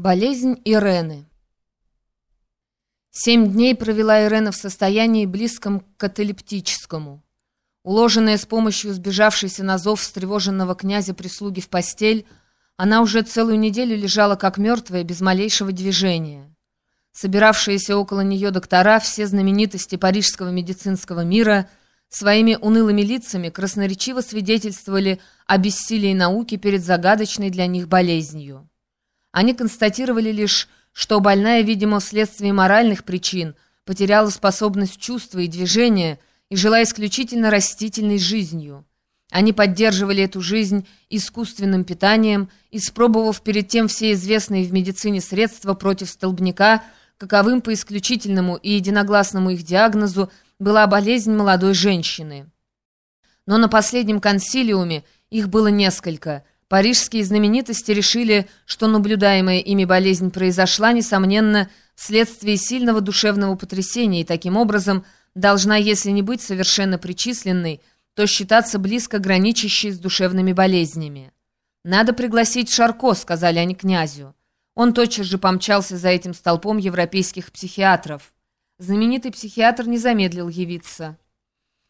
Болезнь Ирены Семь дней провела Ирена в состоянии близком к каталептическому. Уложенная с помощью сбежавшейся на зов встревоженного князя прислуги в постель, она уже целую неделю лежала как мертвая, без малейшего движения. Собиравшиеся около нее доктора, все знаменитости парижского медицинского мира, своими унылыми лицами красноречиво свидетельствовали о бессилии науки перед загадочной для них болезнью. Они констатировали лишь, что больная, видимо, вследствие моральных причин, потеряла способность чувства и движения и жила исключительно растительной жизнью. Они поддерживали эту жизнь искусственным питанием, испробовав перед тем все известные в медицине средства против столбняка, каковым по исключительному и единогласному их диагнозу была болезнь молодой женщины. Но на последнем консилиуме их было несколько – Парижские знаменитости решили, что наблюдаемая ими болезнь произошла, несомненно, вследствие сильного душевного потрясения и таким образом должна, если не быть совершенно причисленной, то считаться близко граничащей с душевными болезнями. «Надо пригласить Шарко», — сказали они князю. Он тотчас же помчался за этим столпом европейских психиатров. Знаменитый психиатр не замедлил явиться.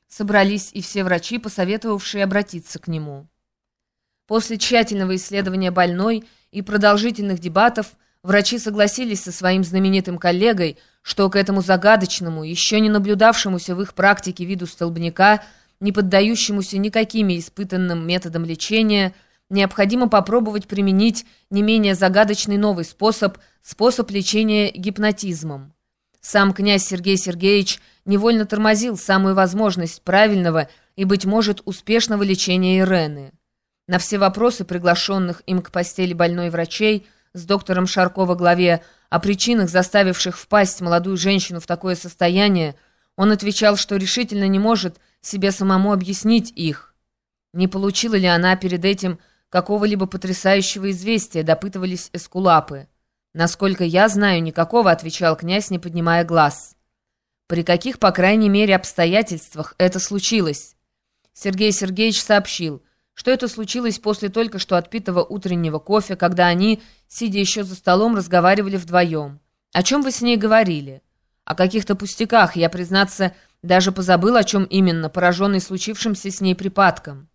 Собрались и все врачи, посоветовавшие обратиться к нему. После тщательного исследования больной и продолжительных дебатов врачи согласились со своим знаменитым коллегой, что к этому загадочному, еще не наблюдавшемуся в их практике виду столбняка, не поддающемуся никакими испытанным методам лечения, необходимо попробовать применить не менее загадочный новый способ – способ лечения гипнотизмом. Сам князь Сергей Сергеевич невольно тормозил самую возможность правильного и, быть может, успешного лечения Ирены. На все вопросы приглашенных им к постели больной врачей с доктором Шарко во главе о причинах, заставивших впасть молодую женщину в такое состояние, он отвечал, что решительно не может себе самому объяснить их. Не получила ли она перед этим какого-либо потрясающего известия, допытывались эскулапы. «Насколько я знаю, никакого», — отвечал князь, не поднимая глаз. «При каких, по крайней мере, обстоятельствах это случилось?» Сергей Сергеевич сообщил — что это случилось после только что отпитого утреннего кофе, когда они, сидя еще за столом, разговаривали вдвоем. «О чем вы с ней говорили?» «О каких-то пустяках. Я, признаться, даже позабыл, о чем именно, пораженный случившимся с ней припадком».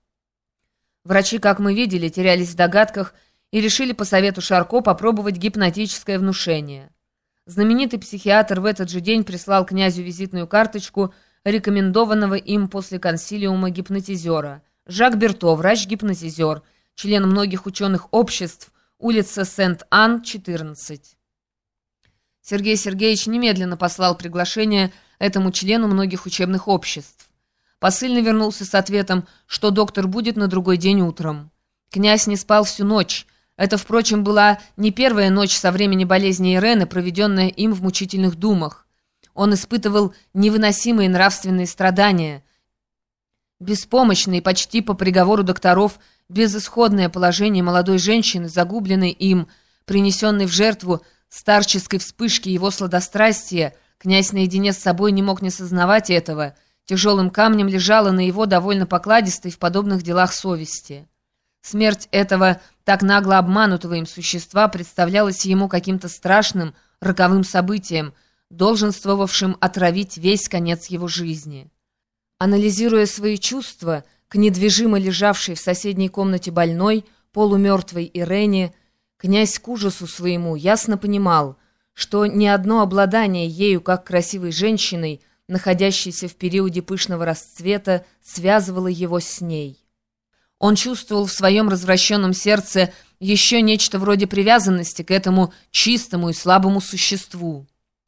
Врачи, как мы видели, терялись в догадках и решили по совету Шарко попробовать гипнотическое внушение. Знаменитый психиатр в этот же день прислал князю визитную карточку рекомендованного им после консилиума гипнотизера – Жак Берто, врач-гипнотизер, член многих ученых обществ, улица Сент-Ан, 14. Сергей Сергеевич немедленно послал приглашение этому члену многих учебных обществ. Посыльный вернулся с ответом, что доктор будет на другой день утром. Князь не спал всю ночь. Это, впрочем, была не первая ночь со времени болезни Ирены, проведенная им в мучительных думах. Он испытывал невыносимые нравственные страдания – Беспомощное почти по приговору докторов безысходное положение молодой женщины, загубленной им, принесенной в жертву старческой вспышки его сладострастия, князь наедине с собой не мог не сознавать этого, тяжелым камнем лежала на его довольно покладистой в подобных делах совести. Смерть этого так нагло обманутого им существа представлялась ему каким-то страшным, роковым событием, долженствовавшим отравить весь конец его жизни. Анализируя свои чувства к недвижимо лежавшей в соседней комнате больной, полумертвой Ирене, князь к ужасу своему ясно понимал, что ни одно обладание ею как красивой женщиной, находящейся в периоде пышного расцвета, связывало его с ней. Он чувствовал в своем развращенном сердце еще нечто вроде привязанности к этому чистому и слабому существу.